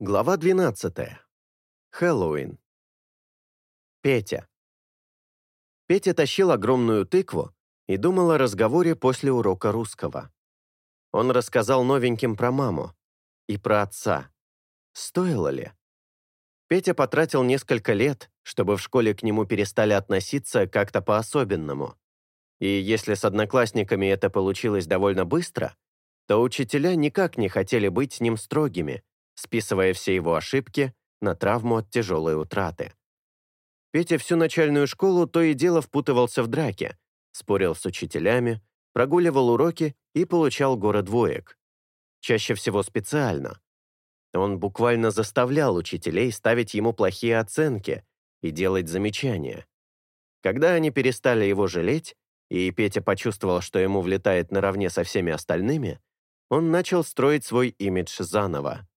Глава 12. Хэллоуин. Петя. Петя тащил огромную тыкву и думал о разговоре после урока русского. Он рассказал новеньким про маму и про отца. Стоило ли? Петя потратил несколько лет, чтобы в школе к нему перестали относиться как-то по-особенному. И если с одноклассниками это получилось довольно быстро, то учителя никак не хотели быть с ним строгими, списывая все его ошибки на травму от тяжелой утраты. Петя всю начальную школу то и дело впутывался в драки, спорил с учителями, прогуливал уроки и получал город двоек. Чаще всего специально. Он буквально заставлял учителей ставить ему плохие оценки и делать замечания. Когда они перестали его жалеть, и Петя почувствовал, что ему влетает наравне со всеми остальными, он начал строить свой имидж заново.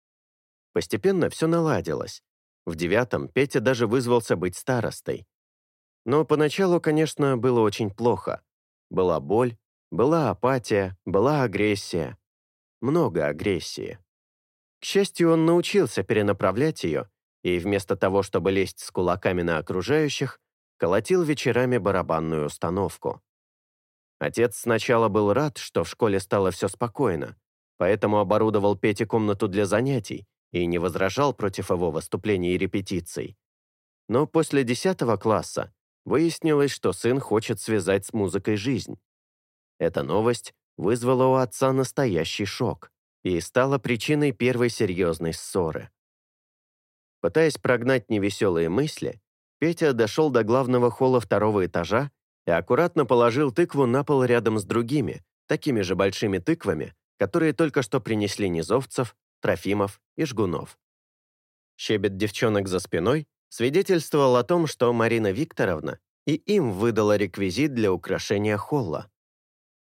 Постепенно все наладилось. В девятом Петя даже вызвался быть старостой. Но поначалу, конечно, было очень плохо. Была боль, была апатия, была агрессия. Много агрессии. К счастью, он научился перенаправлять ее, и вместо того, чтобы лезть с кулаками на окружающих, колотил вечерами барабанную установку. Отец сначала был рад, что в школе стало все спокойно, поэтому оборудовал Пете комнату для занятий, и не возражал против его выступлений и репетиций. Но после 10 класса выяснилось, что сын хочет связать с музыкой жизнь. Эта новость вызвала у отца настоящий шок и стала причиной первой серьезной ссоры. Пытаясь прогнать невеселые мысли, Петя дошел до главного холла второго этажа и аккуратно положил тыкву на пол рядом с другими, такими же большими тыквами, которые только что принесли Низовцев Трофимов и Жгунов. Щебет девчонок за спиной свидетельствовал о том, что Марина Викторовна и им выдала реквизит для украшения холла.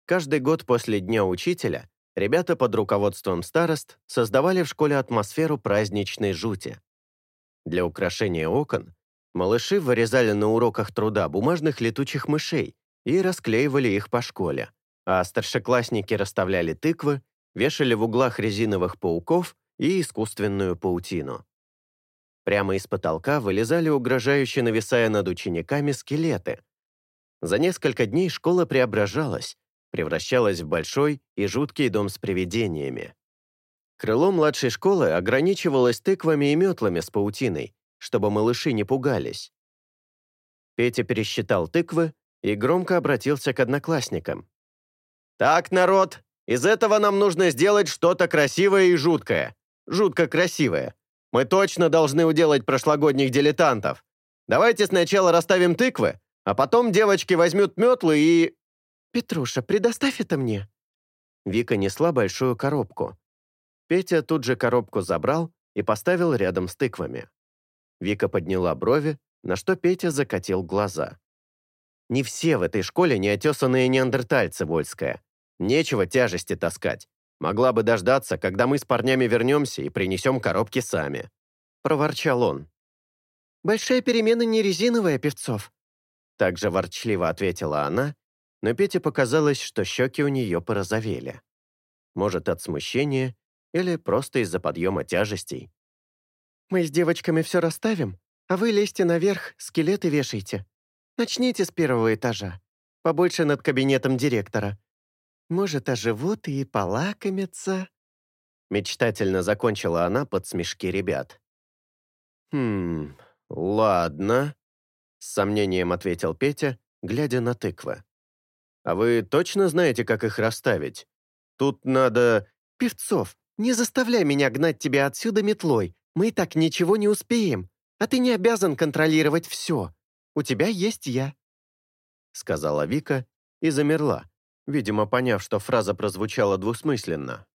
Каждый год после Дня Учителя ребята под руководством старост создавали в школе атмосферу праздничной жути. Для украшения окон малыши вырезали на уроках труда бумажных летучих мышей и расклеивали их по школе, а старшеклассники расставляли тыквы вешали в углах резиновых пауков и искусственную паутину. Прямо из потолка вылезали угрожающе нависая над учениками скелеты. За несколько дней школа преображалась, превращалась в большой и жуткий дом с привидениями. Крыло младшей школы ограничивалось тыквами и метлами с паутиной, чтобы малыши не пугались. Петя пересчитал тыквы и громко обратился к одноклассникам. «Так, народ, из этого нам нужно сделать что-то красивое и жуткое. Жутко красивое. Мы точно должны уделать прошлогодних дилетантов. Давайте сначала расставим тыквы, а потом девочки возьмут метлы и...» «Петруша, предоставь это мне». Вика несла большую коробку. Петя тут же коробку забрал и поставил рядом с тыквами. Вика подняла брови, на что Петя закатил глаза. «Не все в этой школе неотесанные неандертальцы, Вольская. Нечего тяжести таскать. Могла бы дождаться, когда мы с парнями вернемся и принесем коробки сами». Проворчал он. «Большая перемена не резиновая, Певцов». Также ворчливо ответила она, но Пете показалось, что щеки у нее порозовели. Может, от смущения или просто из-за подъема тяжестей. «Мы с девочками все расставим, а вы лезьте наверх, скелеты вешайте. Начните с первого этажа. Побольше над кабинетом директора. Может, оживут и полакомятся?» Мечтательно закончила она под смешки ребят. «Хм, ладно», — с сомнением ответил Петя, глядя на тыквы. «А вы точно знаете, как их расставить? Тут надо...» «Певцов, не заставляй меня гнать тебя отсюда метлой. Мы и так ничего не успеем. А ты не обязан контролировать все. У тебя есть я», — сказала Вика и замерла, видимо, поняв, что фраза прозвучала двусмысленно.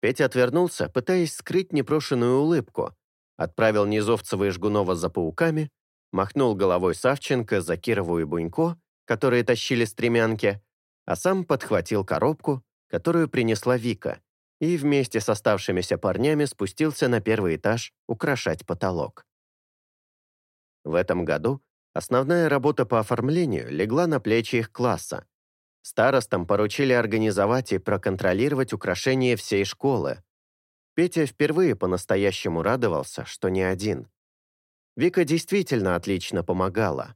Петя отвернулся, пытаясь скрыть непрошенную улыбку, отправил Низовцева и Жгунова за пауками, махнул головой Савченко за Кирову и Бунько, которые тащили стремянки, а сам подхватил коробку, которую принесла Вика, и вместе с оставшимися парнями спустился на первый этаж украшать потолок. В этом году основная работа по оформлению легла на плечи их класса, Старостам поручили организовать и проконтролировать украшения всей школы. Петя впервые по-настоящему радовался, что не один. Вика действительно отлично помогала.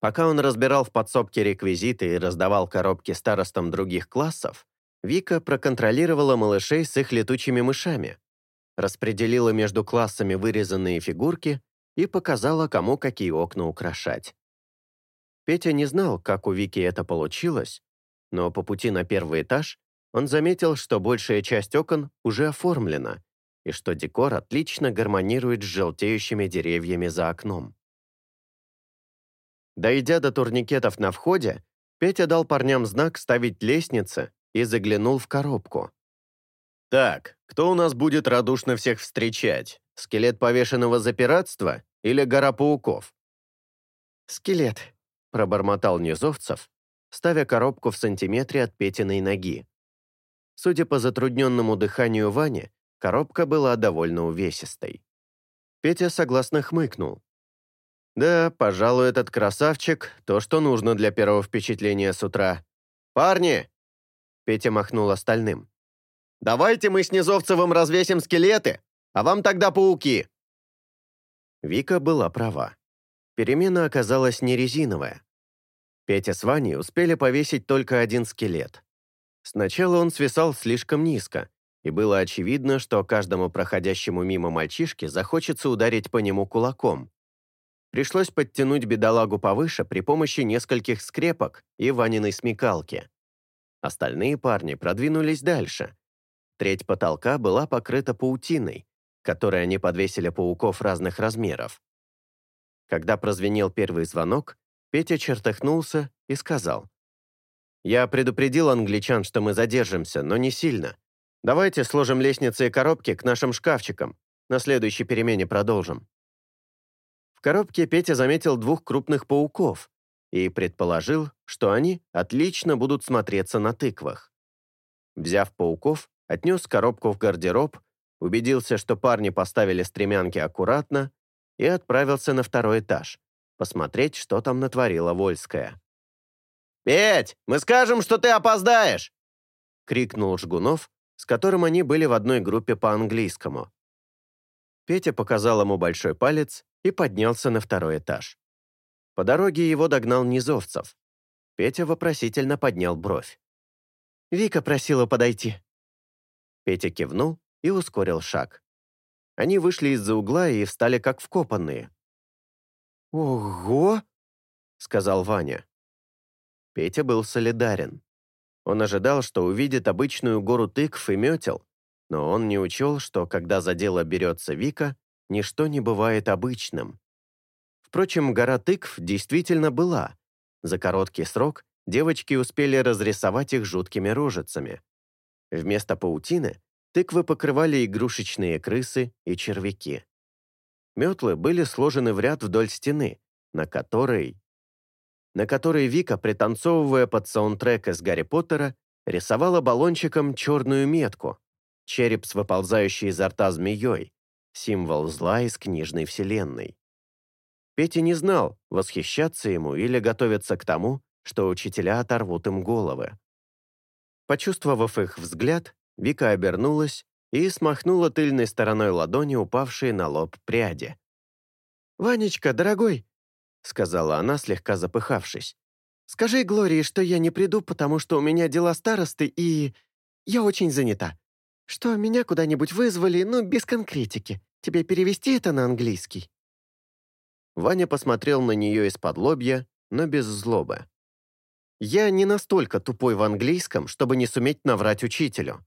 Пока он разбирал в подсобке реквизиты и раздавал коробки старостам других классов, Вика проконтролировала малышей с их летучими мышами, распределила между классами вырезанные фигурки и показала, кому какие окна украшать. Петя не знал, как у Вики это получилось, но по пути на первый этаж он заметил, что большая часть окон уже оформлена и что декор отлично гармонирует с желтеющими деревьями за окном. Дойдя до турникетов на входе, Петя дал парням знак ставить лестницы и заглянул в коробку. «Так, кто у нас будет радушно всех встречать? Скелет повешенного за пиратство или гора пауков?» «Скелет», — пробормотал Низовцев, ставя коробку в сантиметре от Петиной ноги. Судя по затрудненному дыханию Вани, коробка была довольно увесистой. Петя согласно хмыкнул. «Да, пожалуй, этот красавчик — то, что нужно для первого впечатления с утра. Парни!» Петя махнул остальным. «Давайте мы с Низовцевым развесим скелеты, а вам тогда пауки!» Вика была права. Перемена оказалась не резиновая. Петя с Ваней успели повесить только один скелет. Сначала он свисал слишком низко, и было очевидно, что каждому проходящему мимо мальчишке захочется ударить по нему кулаком. Пришлось подтянуть бедолагу повыше при помощи нескольких скрепок и Ваниной смекалки. Остальные парни продвинулись дальше. Треть потолка была покрыта паутиной, которой они подвесили пауков разных размеров. Когда прозвенел первый звонок, Петя чертыхнулся и сказал. «Я предупредил англичан, что мы задержимся, но не сильно. Давайте сложим лестницы и коробки к нашим шкафчикам. На следующей перемене продолжим». В коробке Петя заметил двух крупных пауков и предположил, что они отлично будут смотреться на тыквах. Взяв пауков, отнес коробку в гардероб, убедился, что парни поставили стремянки аккуратно и отправился на второй этаж, посмотреть, что там натворила Вольская. «Петь, мы скажем, что ты опоздаешь!» — крикнул Жгунов, с которым они были в одной группе по английскому. Петя показал ему большой палец и поднялся на второй этаж. По дороге его догнал Низовцев. Петя вопросительно поднял бровь. «Вика просила подойти». Петя кивнул и ускорил шаг. Они вышли из-за угла и встали как вкопанные. «Ого!» — сказал Ваня. Петя был солидарен. Он ожидал, что увидит обычную гору тыкв и метел, но он не учел, что когда за дело берется Вика, ничто не бывает обычным. Впрочем, гора тыкв действительно была. За короткий срок девочки успели разрисовать их жуткими рожицами. Вместо паутины тыквы покрывали игрушечные крысы и червяки. Метлы были сложены в ряд вдоль стены, на которой... на которой Вика, пританцовывая под саундтрек из Гарри Поттера, рисовала баллончиком черную метку, череп с выползающей изо рта змеей, символ зла из книжной вселенной. Петя не знал, восхищаться ему или готовиться к тому, что учителя оторвут им головы. Почувствовав их взгляд, Вика обернулась и смахнула тыльной стороной ладони упавшие на лоб пряди. «Ванечка, дорогой!» — сказала она, слегка запыхавшись. «Скажи Глории, что я не приду, потому что у меня дела старосты, и... я очень занята. Что меня куда-нибудь вызвали, но без конкретики. Тебе перевести это на английский?» Ваня посмотрел на нее из-под лобья, но без злобы. «Я не настолько тупой в английском, чтобы не суметь наврать учителю.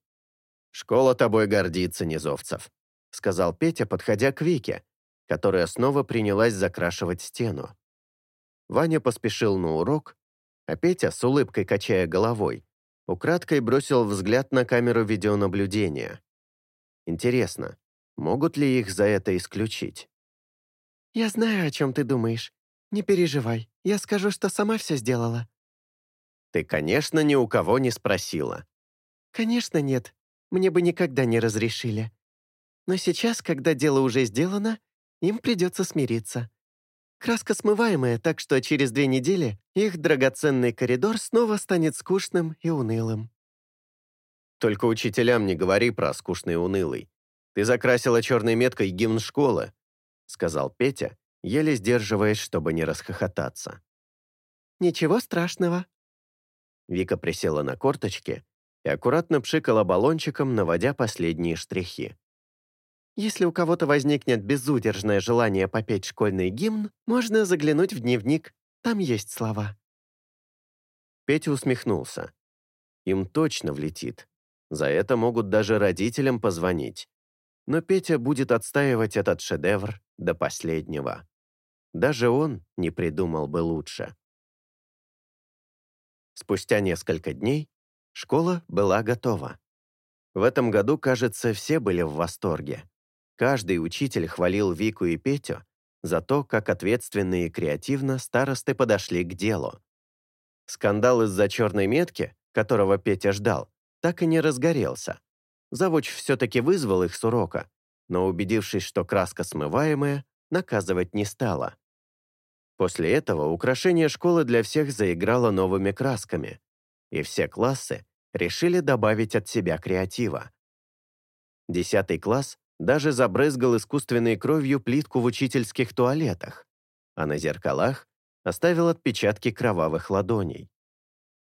«Школа тобой гордится, Низовцев», — сказал Петя, подходя к Вике, которая снова принялась закрашивать стену. Ваня поспешил на урок, а Петя, с улыбкой качая головой, украдкой бросил взгляд на камеру видеонаблюдения. Интересно, могут ли их за это исключить? «Я знаю, о чем ты думаешь. Не переживай, я скажу, что сама все сделала». «Ты, конечно, ни у кого не спросила». «Конечно нет мне бы никогда не разрешили. Но сейчас, когда дело уже сделано, им придется смириться. Краска смываемая, так что через две недели их драгоценный коридор снова станет скучным и унылым. Только учителям не говори про скучный и унылый. Ты закрасила черной меткой гимн школы», — сказал Петя, еле сдерживаясь, чтобы не расхохотаться. «Ничего страшного». Вика присела на корточки и аккуратно пшикала баллончиком, наводя последние штрихи. «Если у кого-то возникнет безудержное желание попеть школьный гимн, можно заглянуть в дневник, там есть слова». Петя усмехнулся. Им точно влетит. За это могут даже родителям позвонить. Но Петя будет отстаивать этот шедевр до последнего. Даже он не придумал бы лучше. Спустя несколько дней школа была готова. В этом году, кажется, все были в восторге. Каждый учитель хвалил Вику и Петю за то, как ответственно и креативно старосты подошли к делу. Скандал из-за черной метки, которого Петя ждал, так и не разгорелся. Завуч все-таки вызвал их с урока, но, убедившись, что краска смываемая, наказывать не стала. После этого украшение школы для всех заиграло новыми красками, и все классы решили добавить от себя креатива. Десятый класс даже забрызгал искусственной кровью плитку в учительских туалетах, а на зеркалах оставил отпечатки кровавых ладоней.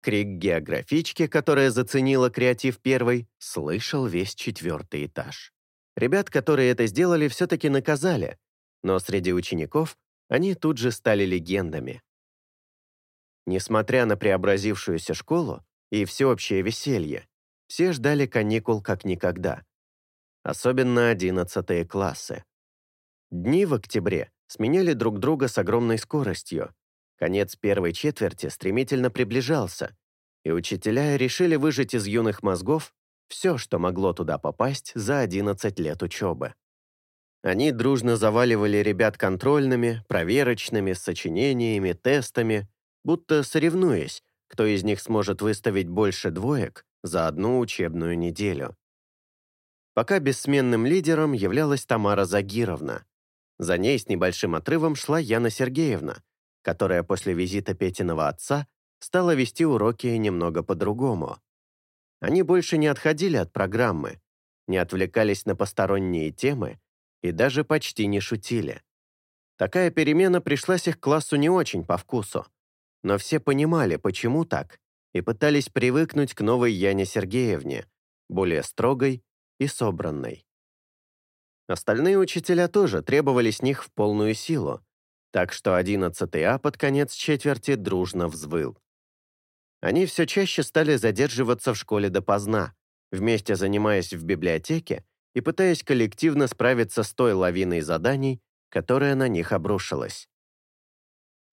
Крик географички, которая заценила креатив первой, слышал весь четвертый этаж. Ребят, которые это сделали, все-таки наказали, но среди учеников они тут же стали легендами. Несмотря на преобразившуюся школу и всеобщее веселье, все ждали каникул как никогда. Особенно одиннадцатые классы. Дни в октябре сменяли друг друга с огромной скоростью, Конец первой четверти стремительно приближался, и учителя решили выжать из юных мозгов все, что могло туда попасть за 11 лет учебы. Они дружно заваливали ребят контрольными, проверочными, сочинениями, тестами, будто соревнуясь, кто из них сможет выставить больше двоек за одну учебную неделю. Пока бессменным лидером являлась Тамара Загировна. За ней с небольшим отрывом шла Яна Сергеевна, которая после визита Петиного отца стала вести уроки немного по-другому. Они больше не отходили от программы, не отвлекались на посторонние темы и даже почти не шутили. Такая перемена пришлась их классу не очень по вкусу, но все понимали, почему так, и пытались привыкнуть к новой Яне Сергеевне, более строгой и собранной. Остальные учителя тоже требовали с них в полную силу, так что 11 А под конец четверти дружно взвыл. Они все чаще стали задерживаться в школе допоздна, вместе занимаясь в библиотеке и пытаясь коллективно справиться с той лавиной заданий, которая на них обрушилась.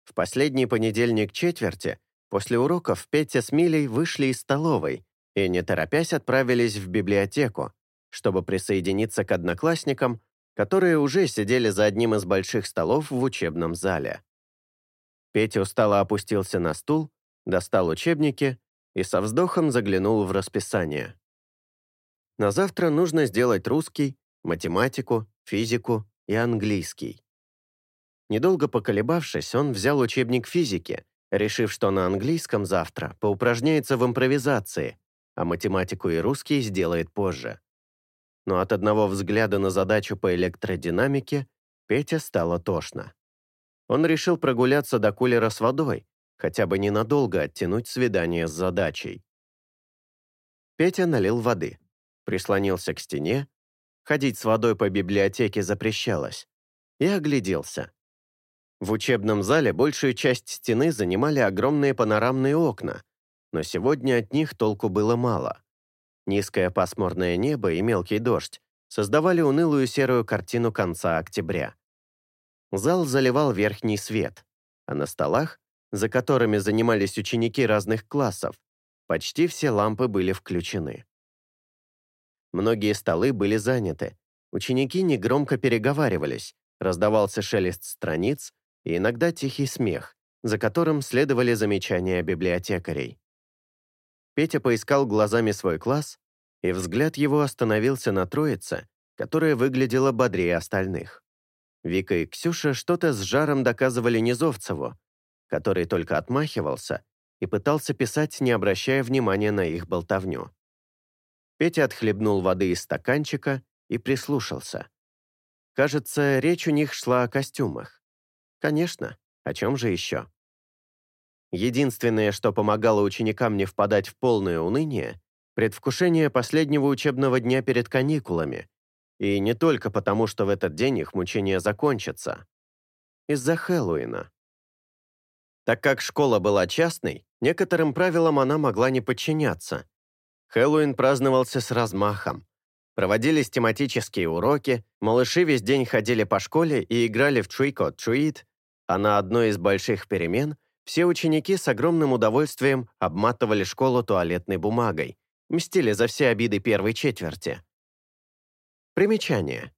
В последний понедельник четверти после уроков Петя с Милей вышли из столовой и, не торопясь, отправились в библиотеку, чтобы присоединиться к одноклассникам, которые уже сидели за одним из больших столов в учебном зале. Петя устало опустился на стул, достал учебники и со вздохом заглянул в расписание. На завтра нужно сделать русский, математику, физику и английский. Недолго поколебавшись, он взял учебник физики, решив, что на английском завтра поупражняется в импровизации, а математику и русский сделает позже но от одного взгляда на задачу по электродинамике Петя стало тошно. Он решил прогуляться до кулера с водой, хотя бы ненадолго оттянуть свидание с задачей. Петя налил воды, прислонился к стене, ходить с водой по библиотеке запрещалось, и огляделся. В учебном зале большую часть стены занимали огромные панорамные окна, но сегодня от них толку было мало. Низкое пасмурное небо и мелкий дождь создавали унылую серую картину конца октября. Зал заливал верхний свет, а на столах, за которыми занимались ученики разных классов, почти все лампы были включены. Многие столы были заняты, ученики негромко переговаривались, раздавался шелест страниц и иногда тихий смех, за которым следовали замечания библиотекарей. Петя поискал глазами свой класс, и взгляд его остановился на троице, которая выглядела бодрее остальных. Вика и Ксюша что-то с жаром доказывали Низовцеву, который только отмахивался и пытался писать, не обращая внимания на их болтовню. Петя отхлебнул воды из стаканчика и прислушался. Кажется, речь у них шла о костюмах. Конечно, о чем же еще? Единственное, что помогало ученикам не впадать в полное уныние, предвкушение последнего учебного дня перед каникулами, и не только потому, что в этот день их мучения закончатся. Из-за Хэллоуина. Так как школа была частной, некоторым правилам она могла не подчиняться. Хэллоуин праздновался с размахом. Проводились тематические уроки, малыши весь день ходили по школе и играли в Trick or Treat, а на одной из больших перемен все ученики с огромным удовольствием обматывали школу туалетной бумагой, мстили за все обиды первой четверти. Примечание.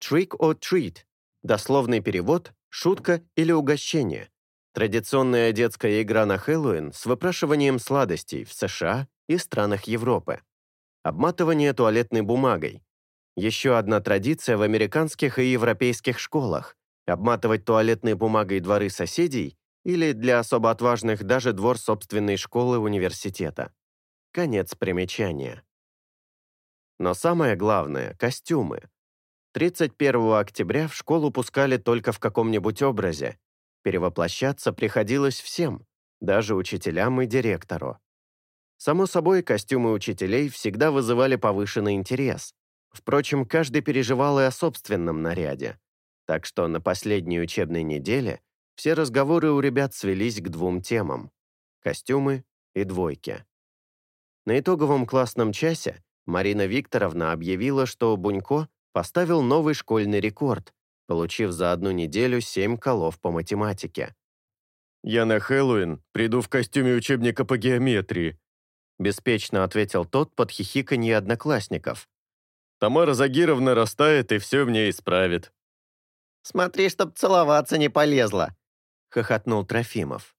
Trick or treat. Дословный перевод – шутка или угощение. Традиционная детская игра на Хэллоуин с выпрашиванием сладостей в США и странах Европы. Обматывание туалетной бумагой. Еще одна традиция в американских и европейских школах – обматывать туалетной бумагой дворы соседей или, для особо отважных, даже двор собственной школы университета. Конец примечания. Но самое главное – костюмы. 31 октября в школу пускали только в каком-нибудь образе. Перевоплощаться приходилось всем, даже учителям и директору. Само собой, костюмы учителей всегда вызывали повышенный интерес. Впрочем, каждый переживал и о собственном наряде. Так что на последней учебной неделе все разговоры у ребят свелись к двум темам – костюмы и двойки. На итоговом классном часе Марина Викторовна объявила, что Бунько поставил новый школьный рекорд, получив за одну неделю семь колов по математике. «Я на Хэллоуин приду в костюме учебника по геометрии», беспечно ответил тот под хихиканье одноклассников. «Тамара Загировна растает и все мне исправит». «Смотри, чтоб целоваться не полезла», — хохотнул Трофимов.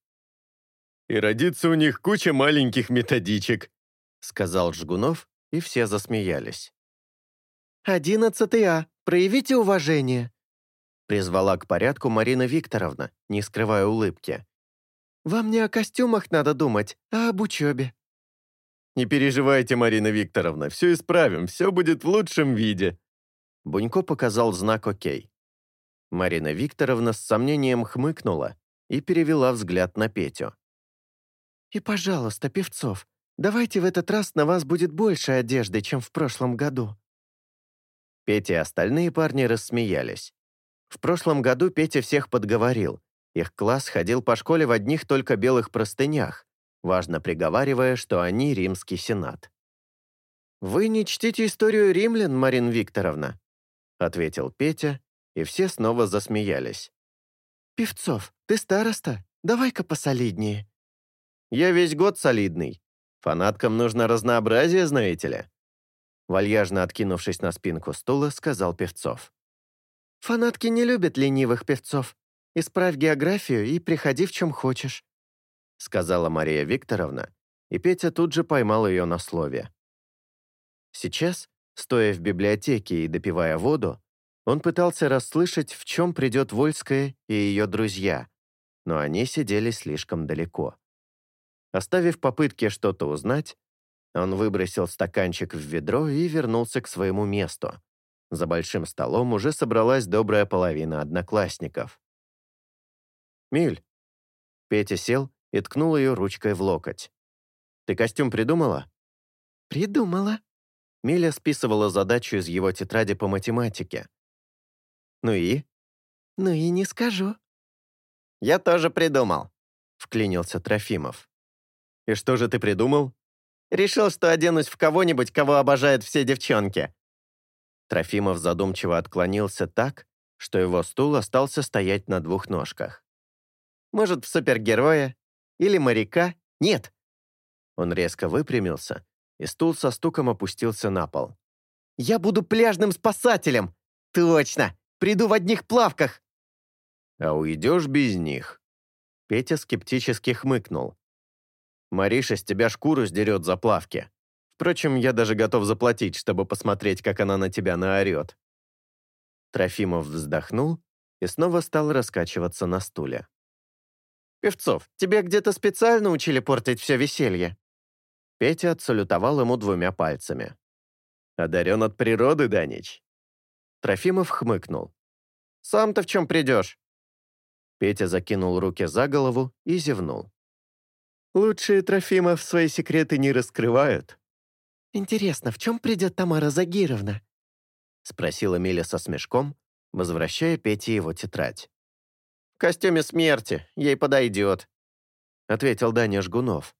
«И родится у них куча маленьких методичек», — сказал Жгунов и все засмеялись. «Одиннадцатый А, проявите уважение», призвала к порядку Марина Викторовна, не скрывая улыбки. «Вам не о костюмах надо думать, а об учебе». «Не переживайте, Марина Викторовна, все исправим, все будет в лучшем виде». Бунько показал знак «Окей». Марина Викторовна с сомнением хмыкнула и перевела взгляд на Петю. «И, пожалуйста, Певцов, Давайте в этот раз на вас будет больше одежды, чем в прошлом году». Петя и остальные парни рассмеялись. В прошлом году Петя всех подговорил. Их класс ходил по школе в одних только белых простынях, важно приговаривая, что они римский сенат. «Вы не чтите историю римлян, Марина Викторовна», ответил Петя, и все снова засмеялись. «Певцов, ты староста, давай-ка посолиднее». «Я весь год солидный», Фанаткам нужно разнообразие, знаете ли?» Вальяжно откинувшись на спинку стула, сказал Певцов. «Фанатки не любят ленивых певцов. Исправь географию и приходи в чем хочешь», сказала Мария Викторовна, и Петя тут же поймал ее на слове. Сейчас, стоя в библиотеке и допивая воду, он пытался расслышать, в чем придет Вольская и ее друзья, но они сидели слишком далеко. Оставив попытки что-то узнать, он выбросил стаканчик в ведро и вернулся к своему месту. За большим столом уже собралась добрая половина одноклассников. «Миль!» Петя сел и ткнул ее ручкой в локоть. «Ты костюм придумала?» «Придумала». Миля списывала задачу из его тетради по математике. «Ну и?» «Ну и не скажу». «Я тоже придумал», — вклинился Трофимов. «И что же ты придумал?» «Решил, что оденусь в кого-нибудь, кого обожают все девчонки». Трофимов задумчиво отклонился так, что его стул остался стоять на двух ножках. «Может, в супергероя? Или моряка? Нет!» Он резко выпрямился, и стул со стуком опустился на пол. «Я буду пляжным спасателем! Точно! Приду в одних плавках!» «А уйдешь без них?» Петя скептически хмыкнул. Мариша с тебя шкуру сдерет за плавки. Впрочем, я даже готов заплатить, чтобы посмотреть, как она на тебя наорет». Трофимов вздохнул и снова стал раскачиваться на стуле. «Певцов, тебя где-то специально учили портить все веселье?» Петя отсалютовал ему двумя пальцами. «Одарен от природы, Данич. Трофимов хмыкнул. «Сам-то в чем придешь?» Петя закинул руки за голову и зевнул. «Лучшие Трофимов свои секреты не раскрывают». «Интересно, в чем придет Тамара Загировна?» спросила Миля со смешком, возвращая Пете его тетрадь. «В костюме смерти, ей подойдет», — ответил Даня Жгунов.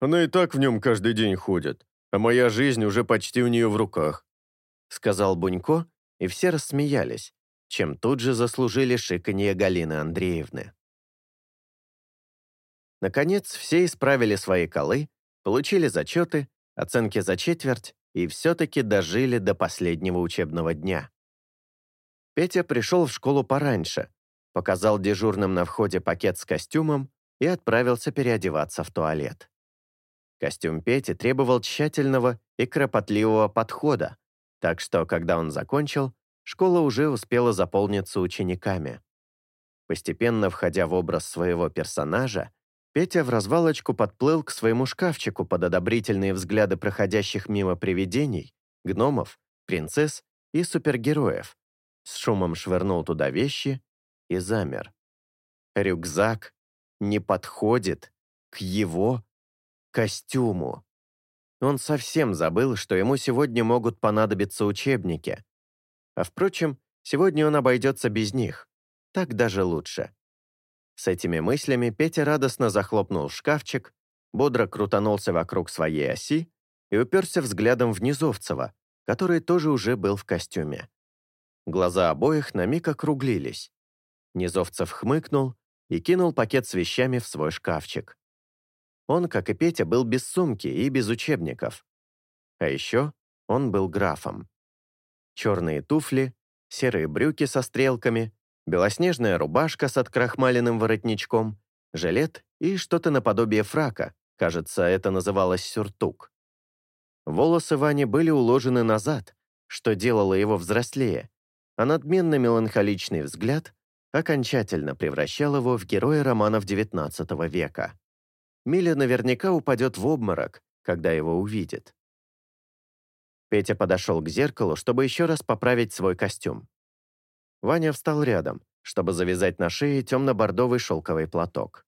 «Она и так в нем каждый день ходит, а моя жизнь уже почти у нее в руках», — сказал Бунько, и все рассмеялись, чем тут же заслужили шиканье Галины Андреевны. Наконец, все исправили свои колы, получили зачеты, оценки за четверть и все-таки дожили до последнего учебного дня. Петя пришел в школу пораньше, показал дежурным на входе пакет с костюмом и отправился переодеваться в туалет. Костюм Пети требовал тщательного и кропотливого подхода, так что, когда он закончил, школа уже успела заполниться учениками. Постепенно входя в образ своего персонажа, Петя в развалочку подплыл к своему шкафчику под одобрительные взгляды проходящих мимо привидений, гномов, принцесс и супергероев, с шумом швырнул туда вещи и замер. Рюкзак не подходит к его костюму. Он совсем забыл, что ему сегодня могут понадобиться учебники. А впрочем, сегодня он обойдется без них. Так даже лучше. С этими мыслями Петя радостно захлопнул шкафчик, бодро крутанулся вокруг своей оси и уперся взглядом в Низовцева, который тоже уже был в костюме. Глаза обоих на миг округлились. Низовцев хмыкнул и кинул пакет с вещами в свой шкафчик. Он, как и Петя, был без сумки и без учебников. А еще он был графом. Черные туфли, серые брюки со стрелками, белоснежная рубашка с открахмаленным воротничком, жилет и что-то наподобие фрака, кажется, это называлось сюртук. Волосы Вани были уложены назад, что делало его взрослее, а надменно-меланхоличный взгляд окончательно превращал его в героя романов XIX века. Миля наверняка упадет в обморок, когда его увидит. Петя подошел к зеркалу, чтобы еще раз поправить свой костюм. Ваня встал рядом, чтобы завязать на шее темно-бордовый шелковый платок.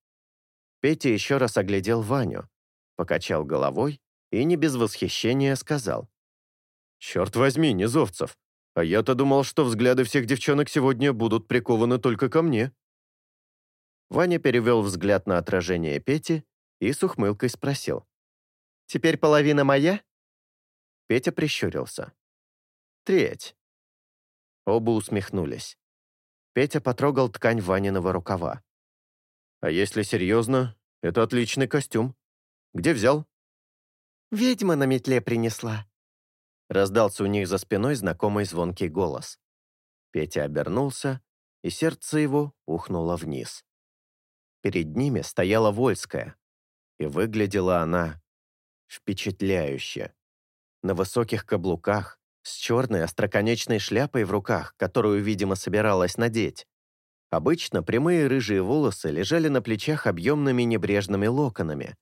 Петя еще раз оглядел Ваню, покачал головой и не без восхищения сказал. «Черт возьми, Низовцев, а я-то думал, что взгляды всех девчонок сегодня будут прикованы только ко мне». Ваня перевел взгляд на отражение Пети и с ухмылкой спросил. «Теперь половина моя?» Петя прищурился. «Треть». Оба усмехнулись. Петя потрогал ткань Ваниного рукава. «А если серьезно, это отличный костюм. Где взял?» «Ведьма на метле принесла», — раздался у них за спиной знакомый звонкий голос. Петя обернулся, и сердце его ухнуло вниз. Перед ними стояла Вольская, и выглядела она впечатляюще. На высоких каблуках, с черной остроконечной шляпой в руках, которую, видимо, собиралась надеть. Обычно прямые рыжие волосы лежали на плечах объемными небрежными локонами.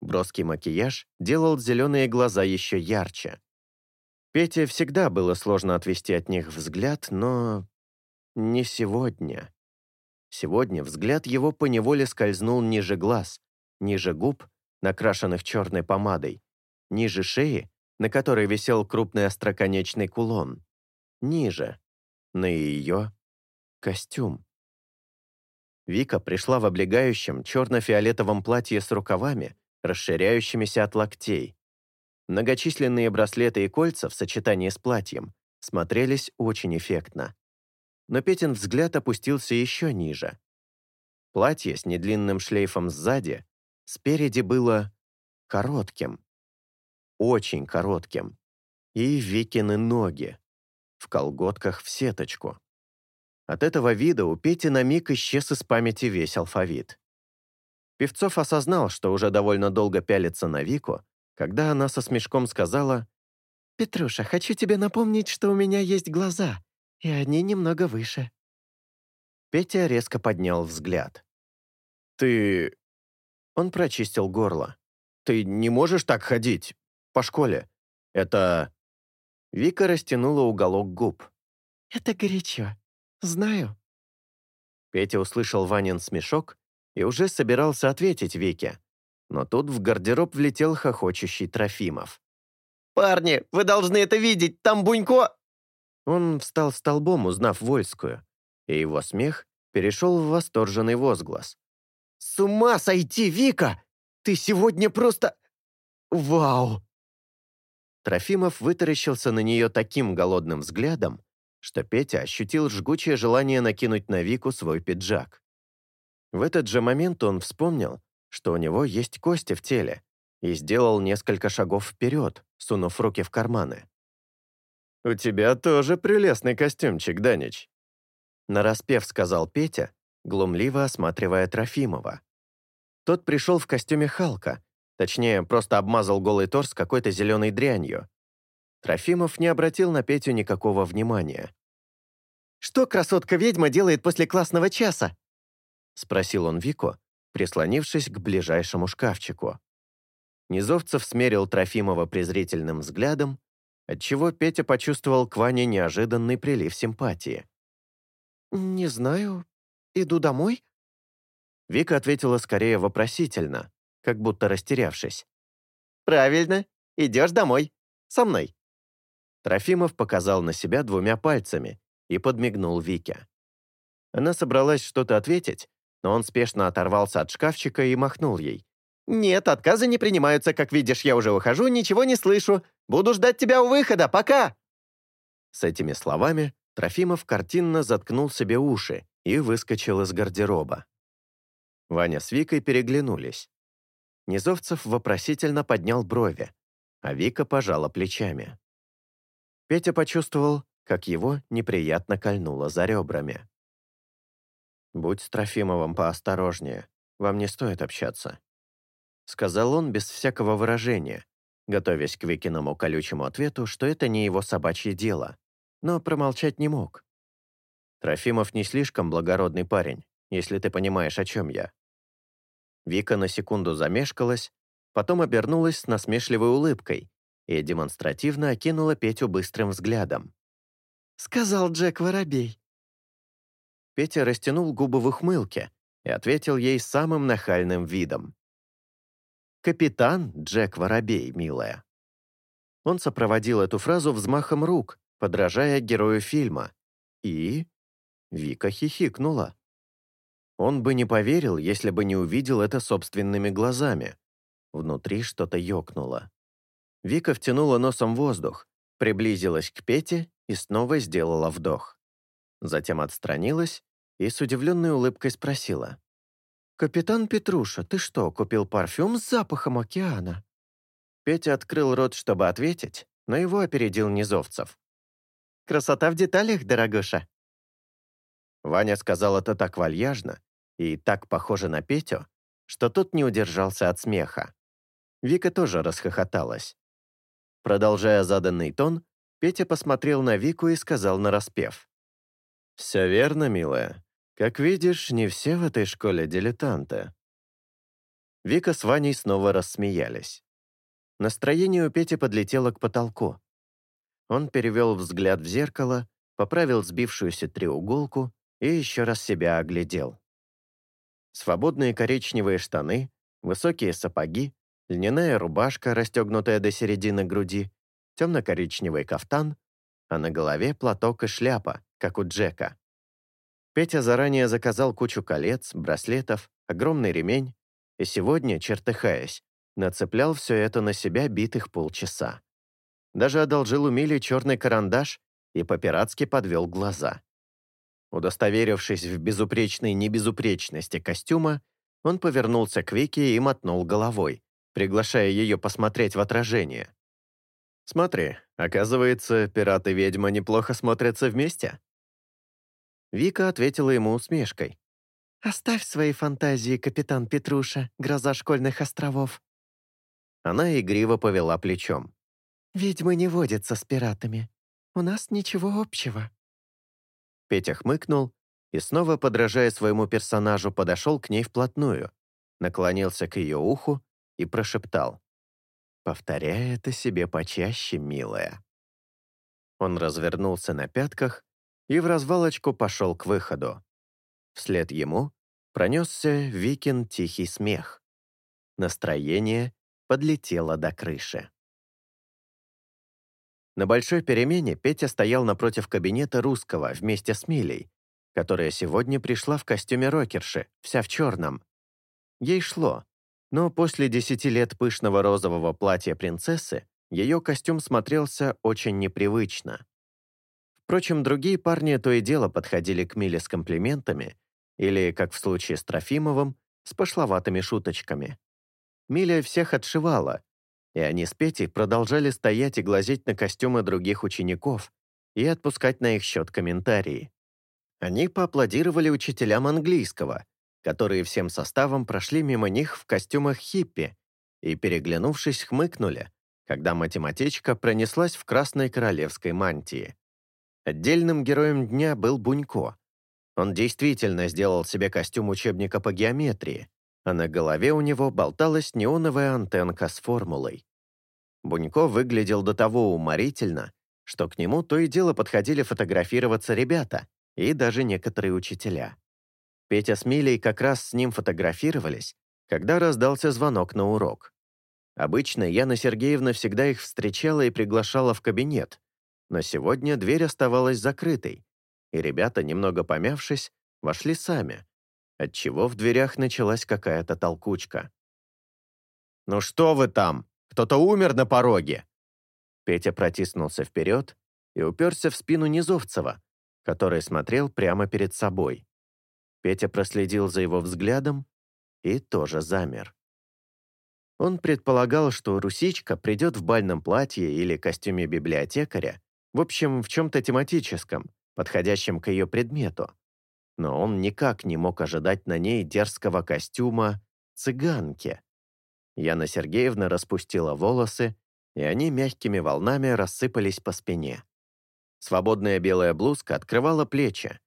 Броский макияж делал зеленые глаза еще ярче. Пете всегда было сложно отвести от них взгляд, но не сегодня. Сегодня взгляд его поневоле скользнул ниже глаз, ниже губ, накрашенных черной помадой, ниже шеи на которой висел крупный остроконечный кулон. Ниже, на ее костюм. Вика пришла в облегающем черно-фиолетовом платье с рукавами, расширяющимися от локтей. Многочисленные браслеты и кольца в сочетании с платьем смотрелись очень эффектно. Но Петин взгляд опустился еще ниже. Платье с недлинным шлейфом сзади, спереди было коротким очень коротким, и Викины ноги, в колготках в сеточку. От этого вида у Пети на миг исчез из памяти весь алфавит. Певцов осознал, что уже довольно долго пялится на Вику, когда она со смешком сказала «Петруша, хочу тебе напомнить, что у меня есть глаза, и они немного выше». Петя резко поднял взгляд. «Ты...» Он прочистил горло. «Ты не можешь так ходить по школе. Это...» Вика растянула уголок губ. Это горячо. Знаю». Петя услышал Ванин смешок и уже собирался ответить Вике. Но тут в гардероб влетел хохочущий Трофимов. «Парни, вы должны это видеть! Там Бунько...» Он встал столбом, узнав Вольскую, и его смех перешел в восторженный возглас. «С ума сойти, Вика! Ты сегодня просто... Вау!» Трофимов вытаращился на нее таким голодным взглядом, что Петя ощутил жгучее желание накинуть на Вику свой пиджак. В этот же момент он вспомнил, что у него есть кости в теле, и сделал несколько шагов вперед, сунув руки в карманы. «У тебя тоже прелестный костюмчик, Данич», нараспев сказал Петя, глумливо осматривая Трофимова. Тот пришел в костюме Халка, точнее, просто обмазал голый торс какой-то зеленой дрянью. Трофимов не обратил на Петю никакого внимания. «Что красотка-ведьма делает после классного часа?» спросил он Вику, прислонившись к ближайшему шкафчику. Низовцев смерил Трофимова презрительным взглядом, отчего Петя почувствовал к Ване неожиданный прилив симпатии. «Не знаю. Иду домой?» Вика ответила скорее вопросительно, как будто растерявшись. «Правильно. Идешь домой. Со мной». Трофимов показал на себя двумя пальцами и подмигнул Вике. Она собралась что-то ответить, но он спешно оторвался от шкафчика и махнул ей. «Нет, отказы не принимаются, как видишь, я уже ухожу, ничего не слышу. Буду ждать тебя у выхода, пока!» С этими словами Трофимов картинно заткнул себе уши и выскочил из гардероба. Ваня с Викой переглянулись. Низовцев вопросительно поднял брови, а Вика пожала плечами. Петя почувствовал, как его неприятно кольнуло за ребрами. «Будь с Трофимовым поосторожнее, вам не стоит общаться», сказал он без всякого выражения, готовясь к Викиному колючему ответу, что это не его собачье дело, но промолчать не мог. Трофимов не слишком благородный парень, если ты понимаешь, о чем я. Вика на секунду замешкалась, потом обернулась с насмешливой улыбкой и демонстративно окинула Петю быстрым взглядом. «Сказал Джек Воробей. Петя растянул губы в ухмылке и ответил ей самым нахальным видом. «Капитан Джек Воробей, милая». Он сопроводил эту фразу взмахом рук, подражая герою фильма. И... Вика хихикнула. Он бы не поверил, если бы не увидел это собственными глазами. Внутри что-то ёкнуло. Вика втянула носом воздух, приблизилась к Пете и снова сделала вдох. Затем отстранилась и с удивленной улыбкой спросила. «Капитан Петруша, ты что, купил парфюм с запахом океана?» Петя открыл рот, чтобы ответить, но его опередил Низовцев. «Красота в деталях, дорогуша!» Ваня сказал это так вальяжно и так похоже на Петю, что тот не удержался от смеха. Вика тоже расхохоталась. Продолжая заданный тон, Петя посмотрел на Вику и сказал нараспев. «Все верно, милая. Как видишь, не все в этой школе дилетанты». Вика с Ваней снова рассмеялись. Настроение у Пети подлетело к потолку. Он перевел взгляд в зеркало, поправил сбившуюся треуголку и еще раз себя оглядел. Свободные коричневые штаны, высокие сапоги, льняная рубашка, расстегнутая до середины груди, темно-коричневый кафтан, а на голове платок и шляпа, как у Джека. Петя заранее заказал кучу колец, браслетов, огромный ремень, и сегодня, чертыхаясь, нацеплял все это на себя битых полчаса. Даже одолжил у Мили черный карандаш и по-пиратски подвел глаза. Удостоверившись в безупречной небезупречности костюма, он повернулся к Вике и мотнул головой, приглашая ее посмотреть в отражение. «Смотри, оказывается, пират и ведьма неплохо смотрятся вместе». Вика ответила ему усмешкой. «Оставь свои фантазии, капитан Петруша, гроза школьных островов». Она игриво повела плечом. «Ведьмы не водятся с пиратами. У нас ничего общего». Петя хмыкнул и, снова подражая своему персонажу, подошел к ней вплотную, наклонился к ее уху и прошептал. «Повторяй это себе почаще, милая». Он развернулся на пятках и в развалочку пошел к выходу. Вслед ему пронесся Викин тихий смех. Настроение подлетело до крыши. На большой перемене Петя стоял напротив кабинета русского вместе с Милей, которая сегодня пришла в костюме рокерши, вся в черном. Ей шло, но после десяти лет пышного розового платья принцессы ее костюм смотрелся очень непривычно. Впрочем, другие парни то и дело подходили к Миле с комплиментами или, как в случае с Трофимовым, с пошловатыми шуточками. Миля всех отшивала, и они с Петей продолжали стоять и глазеть на костюмы других учеников и отпускать на их счет комментарии. Они поаплодировали учителям английского, которые всем составом прошли мимо них в костюмах хиппи и, переглянувшись, хмыкнули, когда математичка пронеслась в красной королевской мантии. Отдельным героем дня был Бунько. Он действительно сделал себе костюм учебника по геометрии, а на голове у него болталась неоновая антенка с формулой. Бунько выглядел до того уморительно, что к нему то и дело подходили фотографироваться ребята и даже некоторые учителя. Петя с Милей как раз с ним фотографировались, когда раздался звонок на урок. Обычно Яна Сергеевна всегда их встречала и приглашала в кабинет, но сегодня дверь оставалась закрытой, и ребята, немного помявшись, вошли сами, отчего в дверях началась какая-то толкучка. «Ну что вы там? Кто-то умер на пороге!» Петя протиснулся вперед и уперся в спину Низовцева, который смотрел прямо перед собой. Петя проследил за его взглядом и тоже замер. Он предполагал, что Русичка придет в бальном платье или костюме библиотекаря, в общем, в чем-то тематическом, подходящем к ее предмету. Но он никак не мог ожидать на ней дерзкого костюма цыганки. Яна Сергеевна распустила волосы, и они мягкими волнами рассыпались по спине. Свободная белая блузка открывала плечи.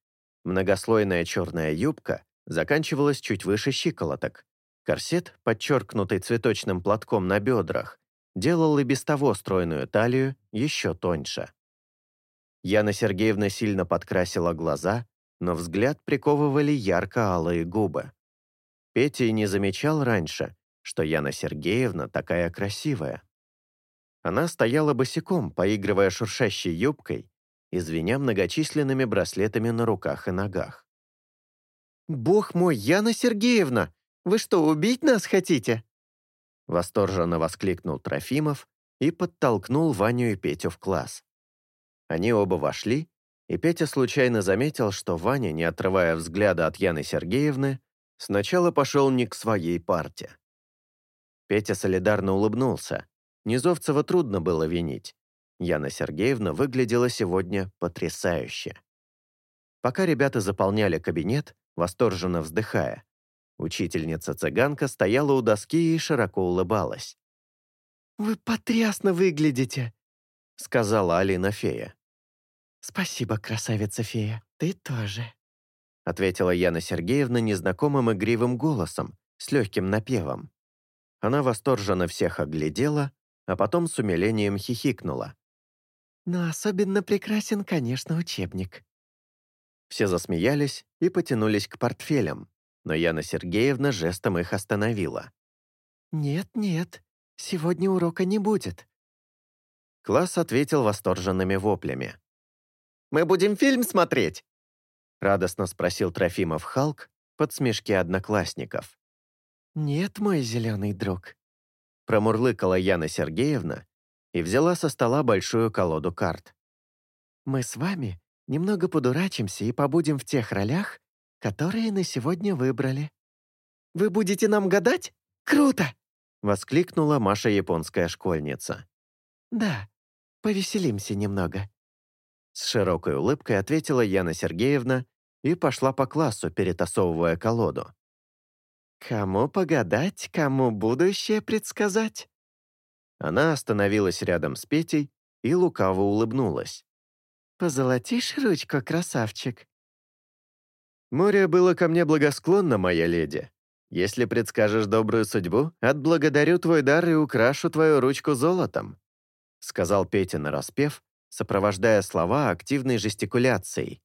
Многослойная черная юбка заканчивалась чуть выше щиколоток. Корсет, подчеркнутый цветочным платком на бедрах, делал и без того стройную талию еще тоньше. Яна Сергеевна сильно подкрасила глаза, но взгляд приковывали ярко-алые губы. Петя не замечал раньше, что Яна Сергеевна такая красивая. Она стояла босиком, поигрывая шуршащей юбкой и звеня многочисленными браслетами на руках и ногах. «Бог мой, Яна Сергеевна! Вы что, убить нас хотите?» Восторженно воскликнул Трофимов и подтолкнул Ваню и Петю в класс. Они оба вошли, и Петя случайно заметил, что Ваня, не отрывая взгляда от Яны Сергеевны, сначала пошел не к своей парте. Петя солидарно улыбнулся. Низовцева трудно было винить. Яна Сергеевна выглядела сегодня потрясающе. Пока ребята заполняли кабинет, восторженно вздыхая, учительница-цыганка стояла у доски и широко улыбалась. «Вы потрясно выглядите», — сказала Алина-фея. «Спасибо, красавица-фея, ты тоже», — ответила Яна Сергеевна незнакомым игривым голосом, с легким напевом. Она восторженно всех оглядела, а потом с умилением хихикнула. «Но особенно прекрасен, конечно, учебник». Все засмеялись и потянулись к портфелям, но Яна Сергеевна жестом их остановила. «Нет-нет, сегодня урока не будет». Класс ответил восторженными воплями. «Мы будем фильм смотреть?» Радостно спросил Трофимов Халк под смешки одноклассников. «Нет, мой зеленый друг», — промурлыкала Яна Сергеевна и взяла со стола большую колоду карт. «Мы с вами немного подурачимся и побудем в тех ролях, которые на сегодня выбрали». «Вы будете нам гадать? Круто!» — воскликнула Маша японская школьница. «Да, повеселимся немного». С широкой улыбкой ответила Яна Сергеевна и пошла по классу, перетасовывая колоду. Кому погадать, кому будущее предсказать?» Она остановилась рядом с Петей и лукаво улыбнулась. «Позолотишь ручку, красавчик?» «Море было ко мне благосклонно, моя леди. Если предскажешь добрую судьбу, отблагодарю твой дар и украшу твою ручку золотом», сказал Петя нараспев, сопровождая слова активной жестикуляцией,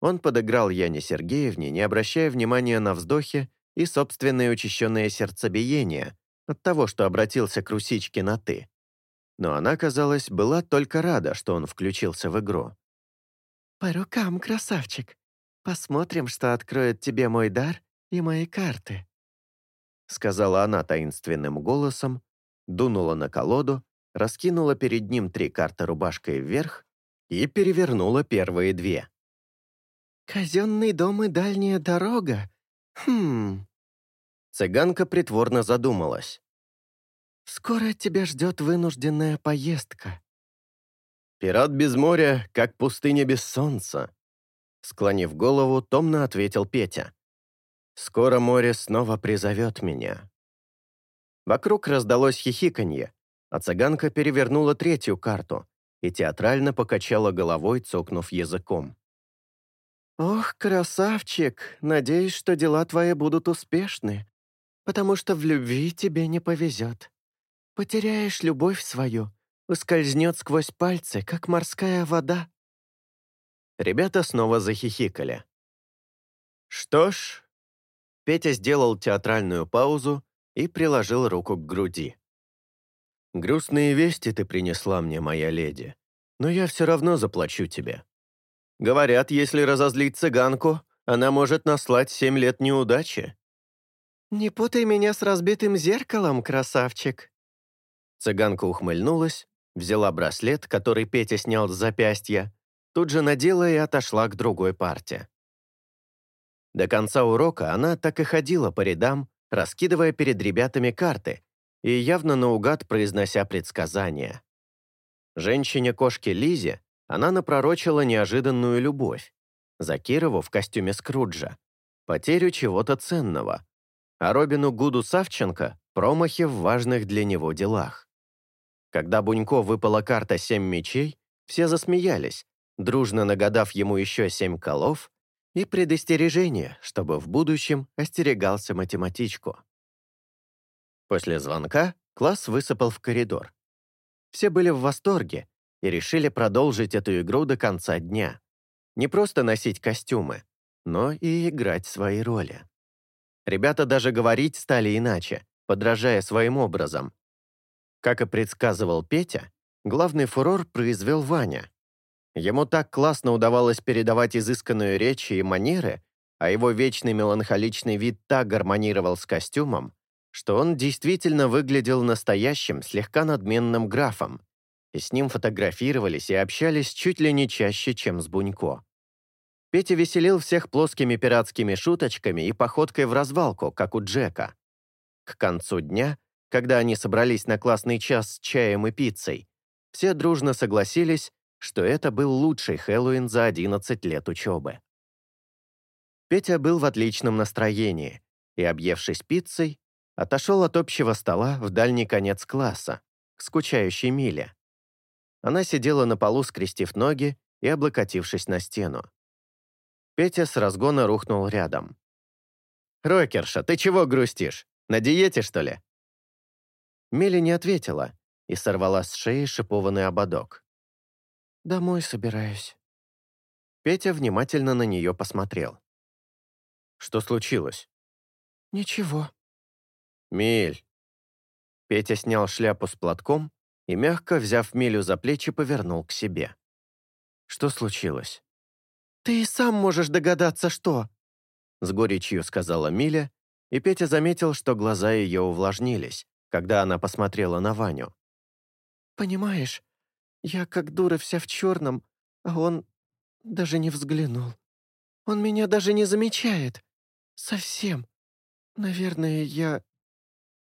Он подыграл Яне Сергеевне, не обращая внимания на вздохи и собственное учащенное сердцебиение от того, что обратился к русичке на «ты». Но она, казалось, была только рада, что он включился в игру. «По рукам, красавчик. Посмотрим, что откроет тебе мой дар и мои карты», сказала она таинственным голосом, дунула на колоду, раскинула перед ним три карты рубашкой вверх и перевернула первые две. «Казенный дом и дальняя дорога? Хм...» Цыганка притворно задумалась. «Скоро тебя ждет вынужденная поездка». «Пират без моря, как пустыня без солнца», склонив голову, томно ответил Петя. «Скоро море снова призовет меня». Вокруг раздалось хихиканье, а цыганка перевернула третью карту и театрально покачала головой, цокнув языком. «Ох, красавчик, надеюсь, что дела твои будут успешны, потому что в любви тебе не повезет. Потеряешь любовь свою, ускользнет сквозь пальцы, как морская вода». Ребята снова захихикали. «Что ж...» Петя сделал театральную паузу и приложил руку к груди. «Грустные вести ты принесла мне, моя леди, но я все равно заплачу тебе. Говорят, если разозлить цыганку, она может наслать семь лет неудачи». «Не путай меня с разбитым зеркалом, красавчик». Цыганка ухмыльнулась, взяла браслет, который Петя снял с запястья, тут же надела и отошла к другой парте. До конца урока она так и ходила по рядам, раскидывая перед ребятами карты и явно наугад произнося предсказания. Женщине-кошке Лизе она напророчила неожиданную любовь, за Кирову в костюме Скруджа, потерю чего-то ценного, а Робину Гуду Савченко — промахи в важных для него делах. Когда Бунько выпала карта «Семь мечей», все засмеялись, дружно нагадав ему еще семь колов и предостережение, чтобы в будущем остерегался математичку. После звонка класс высыпал в коридор. Все были в восторге, и решили продолжить эту игру до конца дня. Не просто носить костюмы, но и играть свои роли. Ребята даже говорить стали иначе, подражая своим образом. Как и предсказывал Петя, главный фурор произвел Ваня. Ему так классно удавалось передавать изысканную речь и манеры, а его вечный меланхоличный вид так гармонировал с костюмом, что он действительно выглядел настоящим, слегка надменным графом, и с ним фотографировались и общались чуть ли не чаще, чем с Бунько. Петя веселил всех плоскими пиратскими шуточками и походкой в развалку, как у Джека. К концу дня, когда они собрались на классный час с чаем и пиццей, все дружно согласились, что это был лучший Хэллоуин за 11 лет учебы. Петя был в отличном настроении и, объевшись пиццей, отошел от общего стола в дальний конец класса, к скучающей Миле. Она сидела на полу, скрестив ноги и облокотившись на стену. Петя с разгона рухнул рядом. «Рокерша, ты чего грустишь? На диете, что ли?» Мели не ответила и сорвала с шеи шипованный ободок. «Домой собираюсь». Петя внимательно на нее посмотрел. «Что случилось?» «Ничего». «Мель». Петя снял шляпу с платком и, мягко взяв Милю за плечи, повернул к себе. «Что случилось?» «Ты и сам можешь догадаться, что...» С горечью сказала Миля, и Петя заметил, что глаза ее увлажнились, когда она посмотрела на Ваню. «Понимаешь, я как дура вся в черном, а он даже не взглянул. Он меня даже не замечает. Совсем. Наверное, я...»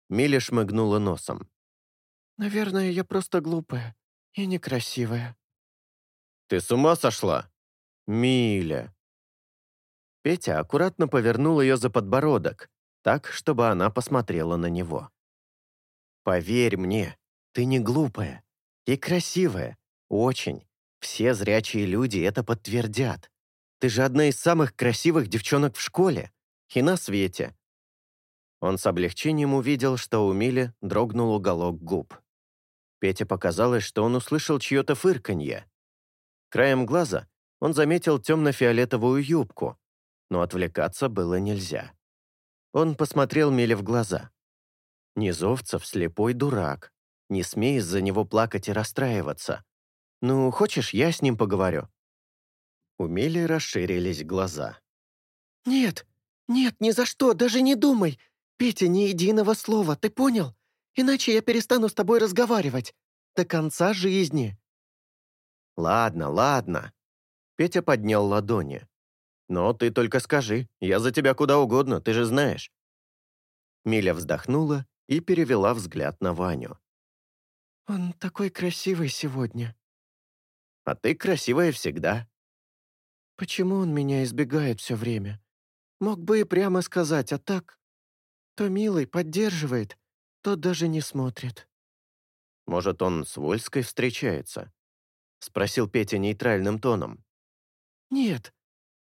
Миля шмыгнула носом. Наверное, я просто глупая и некрасивая». «Ты с ума сошла? Миля!» Петя аккуратно повернул ее за подбородок, так, чтобы она посмотрела на него. «Поверь мне, ты не глупая и красивая, очень. Все зрячие люди это подтвердят. Ты же одна из самых красивых девчонок в школе и на свете». Он с облегчением увидел, что у Мили дрогнул уголок губ. Пете показалось, что он услышал чье-то фырканье. Краем глаза он заметил темно-фиолетовую юбку, но отвлекаться было нельзя. Он посмотрел Миле в глаза. Низовцев слепой дурак. Не смей из-за него плакать и расстраиваться. Ну, хочешь, я с ним поговорю?» У Мили расширились глаза. «Нет, нет, ни за что, даже не думай. Петя, ни единого слова, ты понял? Иначе я перестану с тобой разговаривать. До конца жизни». «Ладно, ладно». Петя поднял ладони. «Но ты только скажи, я за тебя куда угодно, ты же знаешь». Миля вздохнула и перевела взгляд на Ваню. «Он такой красивый сегодня». «А ты красивая всегда». «Почему он меня избегает все время? Мог бы и прямо сказать, а так...» То милый поддерживает, то даже не смотрит. «Может, он с Вольской встречается?» — спросил Петя нейтральным тоном. «Нет,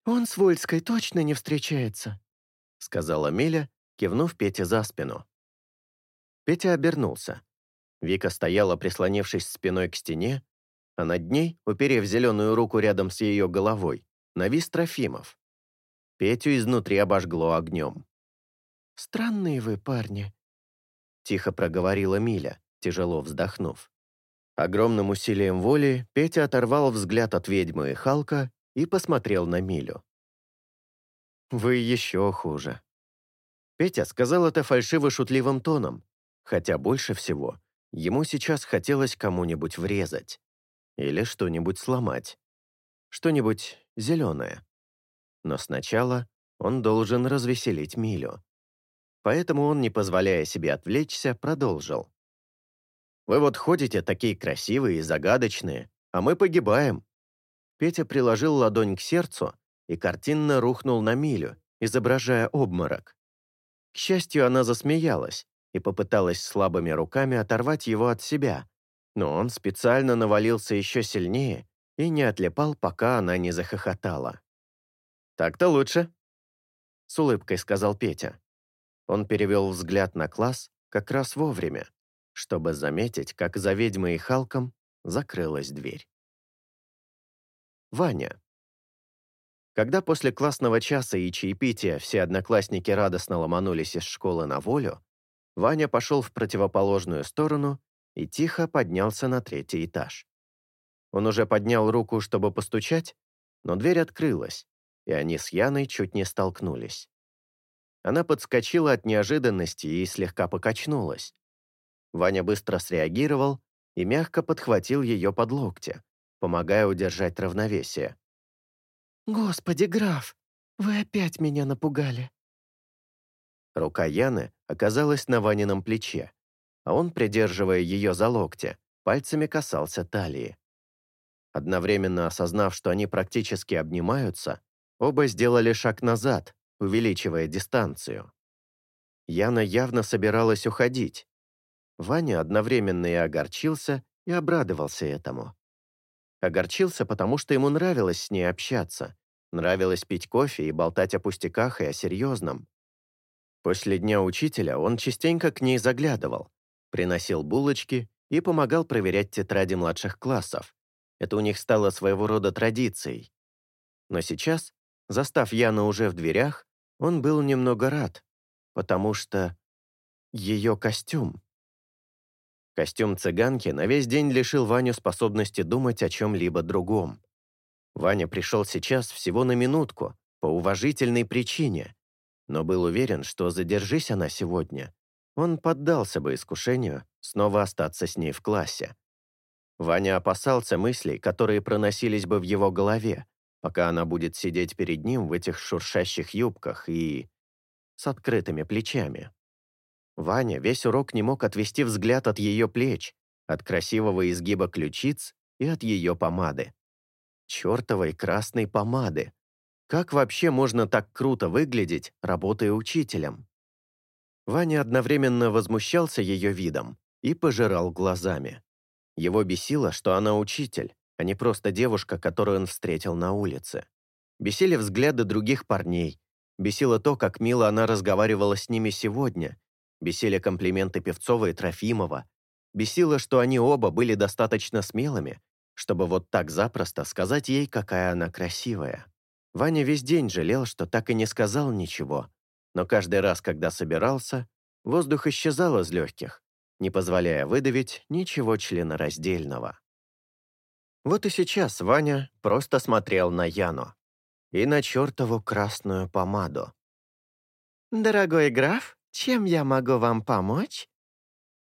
он с Вольской точно не встречается», — сказала Миля, кивнув Пете за спину. Петя обернулся. Вика стояла, прислонившись спиной к стене, а над ней, уперев зеленую руку рядом с ее головой, навис Трофимов. Петю изнутри обожгло огнем. «Странные вы парни», — тихо проговорила Миля, тяжело вздохнув. Огромным усилием воли Петя оторвал взгляд от ведьмы и Халка и посмотрел на Милю. «Вы еще хуже». Петя сказал это фальшиво-шутливым тоном, хотя больше всего ему сейчас хотелось кому-нибудь врезать или что-нибудь сломать, что-нибудь зеленое. Но сначала он должен развеселить Милю. Поэтому он, не позволяя себе отвлечься, продолжил. «Вы вот ходите такие красивые и загадочные, а мы погибаем». Петя приложил ладонь к сердцу и картинно рухнул на Милю, изображая обморок. К счастью, она засмеялась, и попыталась слабыми руками оторвать его от себя, но он специально навалился еще сильнее и не отлепал, пока она не захохотала. «Так-то лучше», — с улыбкой сказал Петя. Он перевел взгляд на класс как раз вовремя, чтобы заметить, как за ведьмой и Халком закрылась дверь. Ваня. Когда после классного часа и чаепития все одноклассники радостно ломанулись из школы на волю, Ваня пошел в противоположную сторону и тихо поднялся на третий этаж. Он уже поднял руку, чтобы постучать, но дверь открылась, и они с Яной чуть не столкнулись. Она подскочила от неожиданности и слегка покачнулась. Ваня быстро среагировал и мягко подхватил ее под локти, помогая удержать равновесие. «Господи, граф, вы опять меня напугали!» Рука Яны оказалась на Ванином плече, а он, придерживая ее за локти, пальцами касался талии. Одновременно осознав, что они практически обнимаются, оба сделали шаг назад, увеличивая дистанцию. Яна явно собиралась уходить. Ваня одновременно и огорчился, и обрадовался этому. Огорчился, потому что ему нравилось с ней общаться, нравилось пить кофе и болтать о пустяках и о серьезном. После дня учителя он частенько к ней заглядывал, приносил булочки и помогал проверять тетради младших классов. Это у них стало своего рода традицией. Но сейчас, застав Яну уже в дверях, он был немного рад, потому что ее костюм. Костюм цыганки на весь день лишил Ваню способности думать о чем-либо другом. Ваня пришел сейчас всего на минутку, по уважительной причине, но был уверен, что задержись она сегодня, он поддался бы искушению снова остаться с ней в классе. Ваня опасался мыслей, которые проносились бы в его голове, пока она будет сидеть перед ним в этих шуршащих юбках и... с открытыми плечами. Ваня весь урок не мог отвести взгляд от ее плеч, от красивого изгиба ключиц и от ее помады. Чертовой красной помады, как вообще можно так круто выглядеть, работая учителем? Ваня одновременно возмущался ее видом и пожирал глазами. Его бесило, что она учитель, а не просто девушка, которую он встретил на улице. Бесили взгляды других парней, бесило то, как мило она разговаривала с ними сегодня, бесили комплименты Певцова и Трофимова, бесило, что они оба были достаточно смелыми, чтобы вот так запросто сказать ей, какая она красивая. Ваня весь день жалел, что так и не сказал ничего, но каждый раз, когда собирался, воздух исчезал из легких, не позволяя выдавить ничего членораздельного. Вот и сейчас Ваня просто смотрел на Яну и на чертову красную помаду. «Дорогой граф, чем я могу вам помочь?»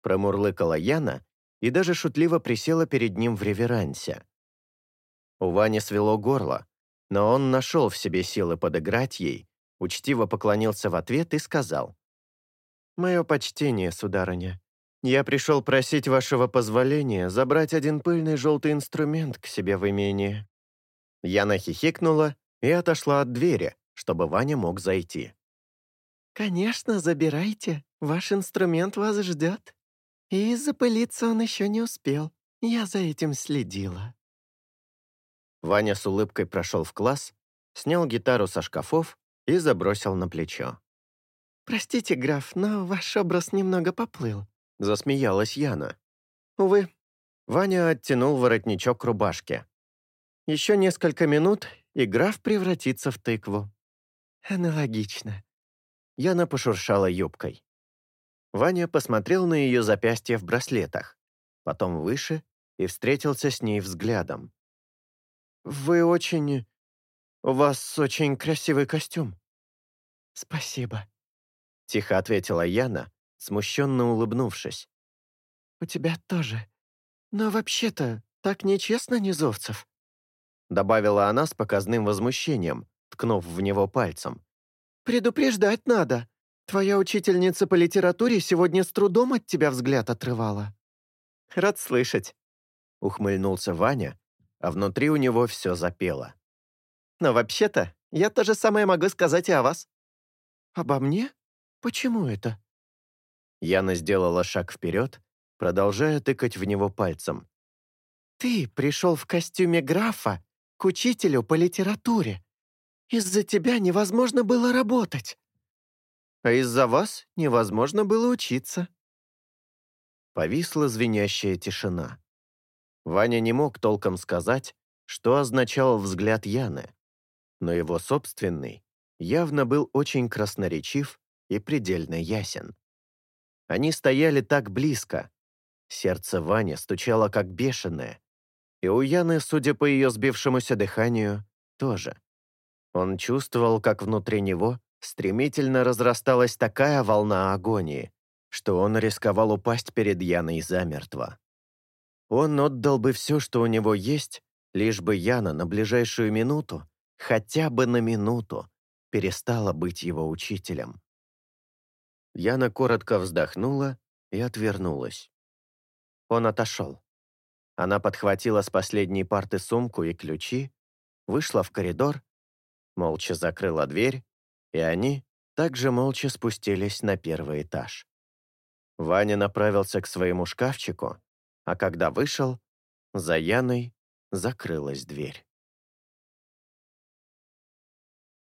Промурлыкала Яна и даже шутливо присела перед ним в реверансе. У Вани свело горло, но он нашел в себе силы подыграть ей, учтиво поклонился в ответ и сказал. «Мое почтение, сударыня. Я пришел просить вашего позволения забрать один пыльный желтый инструмент к себе в имение». Яна хихикнула и отошла от двери, чтобы Ваня мог зайти. «Конечно, забирайте. Ваш инструмент вас ждет. И запылиться он еще не успел. Я за этим следила». Ваня с улыбкой прошел в класс, снял гитару со шкафов и забросил на плечо. «Простите, граф, но ваш образ немного поплыл», — засмеялась Яна. Увы, Ваня оттянул воротничок рубашки. Еще несколько минут, и граф превратится в тыкву. «Аналогично». Яна пошуршала юбкой. Ваня посмотрел на ее запястье в браслетах, потом выше и встретился с ней взглядом. «Вы очень... У вас очень красивый костюм». «Спасибо», — тихо ответила Яна, смущенно улыбнувшись. «У тебя тоже. Но вообще-то так нечестно, Низовцев», — добавила она с показным возмущением, ткнув в него пальцем. «Предупреждать надо. Твоя учительница по литературе сегодня с трудом от тебя взгляд отрывала». «Рад слышать», — ухмыльнулся Ваня, а внутри у него все запело. «Но вообще-то я то же самое могу сказать и о вас». «Обо мне? Почему это?» Яна сделала шаг вперед, продолжая тыкать в него пальцем. «Ты пришел в костюме графа к учителю по литературе. Из-за тебя невозможно было работать». «А из-за вас невозможно было учиться». Повисла звенящая тишина. Ваня не мог толком сказать, что означал взгляд Яны, но его собственный явно был очень красноречив и предельно ясен. Они стояли так близко. Сердце Вани стучало как бешеное, и у Яны, судя по ее сбившемуся дыханию, тоже. Он чувствовал, как внутри него стремительно разрасталась такая волна агонии, что он рисковал упасть перед Яной замертво. Он отдал бы все, что у него есть, лишь бы Яна на ближайшую минуту, хотя бы на минуту, перестала быть его учителем. Яна коротко вздохнула и отвернулась. Он отошел. Она подхватила с последней парты сумку и ключи, вышла в коридор, молча закрыла дверь, и они также молча спустились на первый этаж. Ваня направился к своему шкафчику, а когда вышел, за Яной закрылась дверь.